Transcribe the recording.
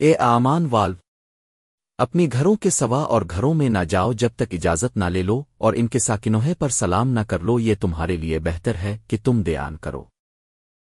اے آمان والو، اپنی گھروں کے سوا اور گھروں میں نہ جاؤ جب تک اجازت نہ لے لو اور ان کے ساکنوہے پر سلام نہ کر لو، یہ تمہارے لیے بہتر ہے کہ تم دیان کرو۔